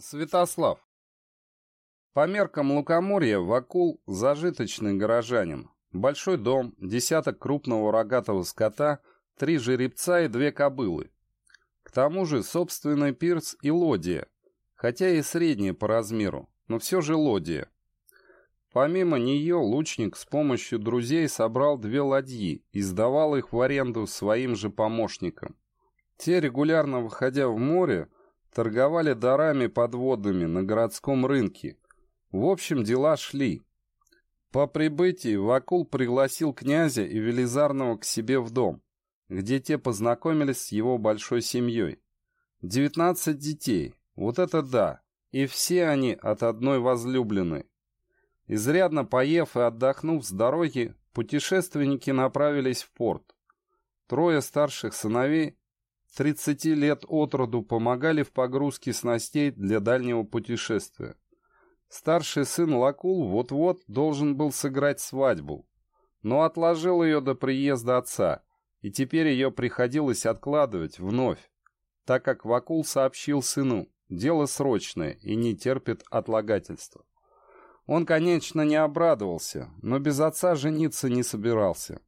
Святослав. По меркам лукоморья Вакул – зажиточный горожанин. Большой дом, десяток крупного рогатого скота, три жеребца и две кобылы. К тому же собственный пирс и лодия, хотя и средняя по размеру, но все же лодия. Помимо нее лучник с помощью друзей собрал две ладьи и сдавал их в аренду своим же помощникам. Те, регулярно выходя в море, торговали дарами подводными на городском рынке. В общем, дела шли. По прибытии Вакул пригласил князя и Велизарного к себе в дом, где те познакомились с его большой семьей. Девятнадцать детей, вот это да, и все они от одной возлюбленной. Изрядно поев и отдохнув с дороги, путешественники направились в порт. Трое старших сыновей 30 лет от роду помогали в погрузке снастей для дальнего путешествия. Старший сын Лакул вот-вот должен был сыграть свадьбу, но отложил ее до приезда отца, и теперь ее приходилось откладывать вновь, так как Вакул сообщил сыну, дело срочное и не терпит отлагательства. Он, конечно, не обрадовался, но без отца жениться не собирался.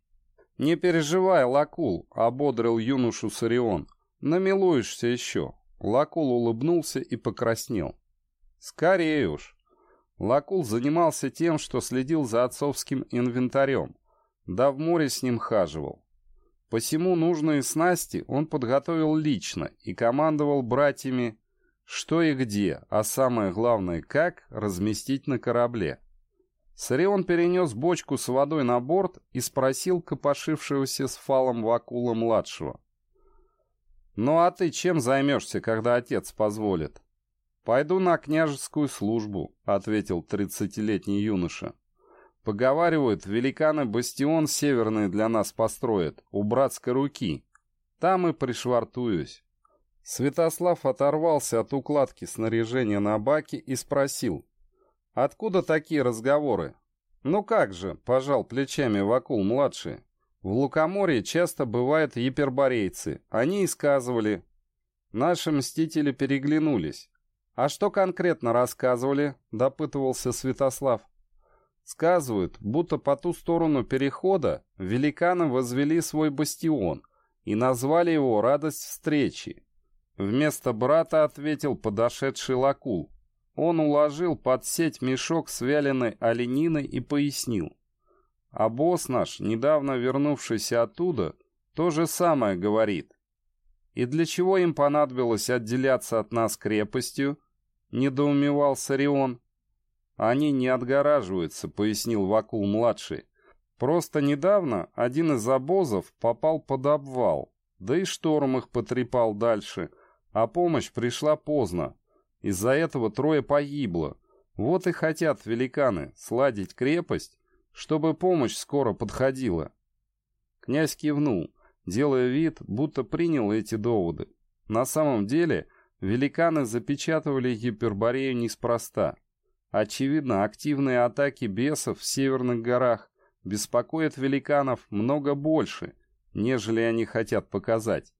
«Не переживай, Лакул», — ободрил юношу Сарион. «Намилуешься еще». Лакул улыбнулся и покраснел. «Скорее уж». Лакул занимался тем, что следил за отцовским инвентарем, да в море с ним хаживал. Посему нужные снасти он подготовил лично и командовал братьями, что и где, а самое главное, как разместить на корабле. Сарион перенес бочку с водой на борт и спросил копошившегося с фалом Вакула-младшего. «Ну а ты чем займешься, когда отец позволит?» «Пойду на княжескую службу», — ответил тридцатилетний юноша. «Поговаривают, великаны бастион северный для нас построят, у братской руки. Там и пришвартуюсь». Святослав оторвался от укладки снаряжения на баке и спросил, Откуда такие разговоры? Ну как же, пожал плечами Вакул-младший. В Лукоморье часто бывают гиперборейцы. Они и сказывали. Наши мстители переглянулись. А что конкретно рассказывали? Допытывался Святослав. Сказывают, будто по ту сторону перехода великаны возвели свой бастион и назвали его «Радость встречи». Вместо брата ответил подошедший Лакул. Он уложил под сеть мешок с вяленой олениной и пояснил. А босс наш, недавно вернувшийся оттуда, то же самое говорит. И для чего им понадобилось отделяться от нас крепостью? Недоумевал Сарион. Они не отгораживаются, пояснил Вакул-младший. Просто недавно один из обозов попал под обвал, да и шторм их потрепал дальше, а помощь пришла поздно, из-за этого трое погибло. Вот и хотят великаны сладить крепость, чтобы помощь скоро подходила. Князь кивнул, делая вид, будто принял эти доводы. На самом деле, великаны запечатывали Гиперборею неспроста. Очевидно, активные атаки бесов в северных горах беспокоят великанов много больше, нежели они хотят показать.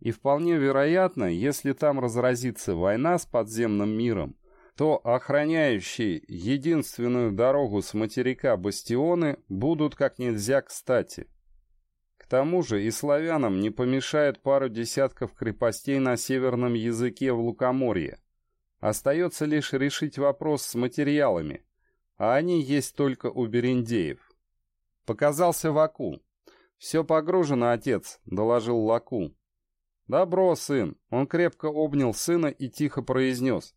И вполне вероятно, если там разразится война с подземным миром, то охраняющие единственную дорогу с материка бастионы будут как нельзя кстати. К тому же и славянам не помешает пару десятков крепостей на северном языке в Лукоморье. Остается лишь решить вопрос с материалами, а они есть только у бериндеев. Показался Ваку. «Все погружено, отец», — доложил Лаку. «Добро, сын!» Он крепко обнял сына и тихо произнес.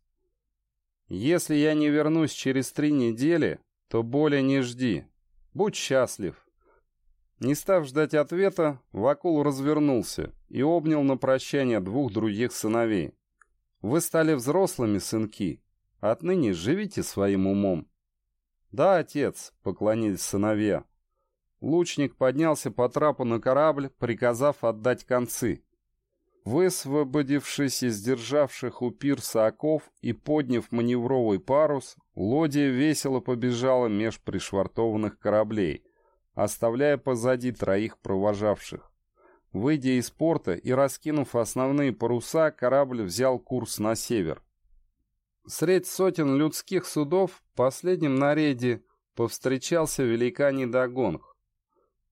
«Если я не вернусь через три недели, то более не жди. Будь счастлив!» Не став ждать ответа, Вакул развернулся и обнял на прощание двух других сыновей. «Вы стали взрослыми, сынки. Отныне живите своим умом». «Да, отец», — поклонились сыновья. Лучник поднялся по трапу на корабль, приказав отдать концы. Высвободившись из державших у пирса оков и подняв маневровый парус, лодия весело побежала меж пришвартованных кораблей, оставляя позади троих провожавших. Выйдя из порта и раскинув основные паруса, корабль взял курс на север. Средь сотен людских судов последним на рейде повстречался великаний Дагонг.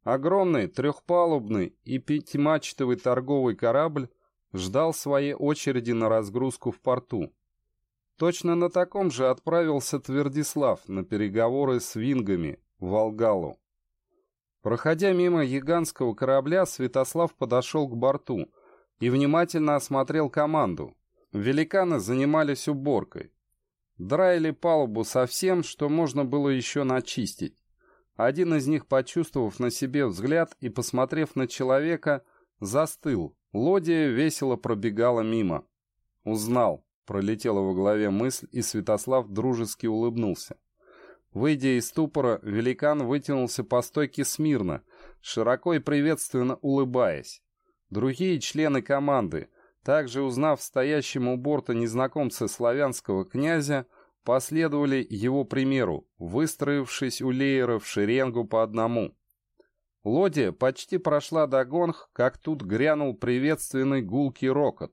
Огромный трехпалубный и пятимачтовый торговый корабль ждал своей очереди на разгрузку в порту. Точно на таком же отправился Твердислав на переговоры с вингами в Волгалу. Проходя мимо гигантского корабля, Святослав подошел к борту и внимательно осмотрел команду. Великаны занимались уборкой. Драили палубу со всем, что можно было еще начистить. Один из них, почувствовав на себе взгляд и посмотрев на человека, застыл. Лодия весело пробегала мимо. Узнал. Пролетела во голове мысль, и Святослав дружески улыбнулся. Выйдя из ступора, великан вытянулся по стойке смирно, широко и приветственно улыбаясь. Другие члены команды, также узнав стоящему у борта незнакомца славянского князя, последовали его примеру, выстроившись у леера в шеренгу по одному. Лодия почти прошла до гонг, как тут грянул приветственный гулкий рокот.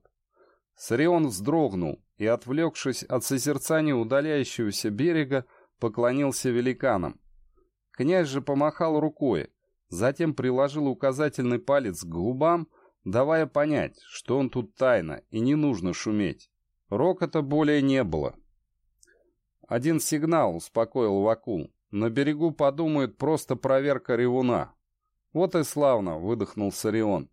Сарион вздрогнул и, отвлекшись от созерцания удаляющегося берега, поклонился великанам. Князь же помахал рукой, затем приложил указательный палец к губам, давая понять, что он тут тайно и не нужно шуметь. Рокота более не было. Один сигнал успокоил Вакул. На берегу подумают просто проверка ревуна. Вот и славно, выдохнул Сарион.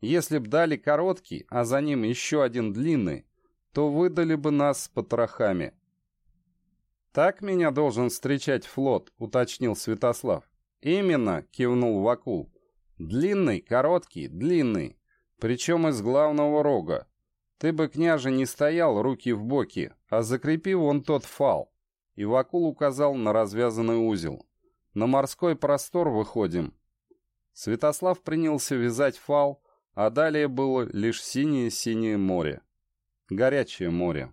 Если б дали короткий, а за ним еще один длинный, то выдали бы нас с потрохами. «Так меня должен встречать флот», — уточнил Святослав. «Именно», — кивнул Вакул. «Длинный, короткий, длинный. Причем из главного рога. Ты бы, княже, не стоял руки в боки, а закрепи вон тот фал». И Вакул указал на развязанный узел. «На морской простор выходим». Святослав принялся вязать фал, а далее было лишь синее-синее море. Горячее море.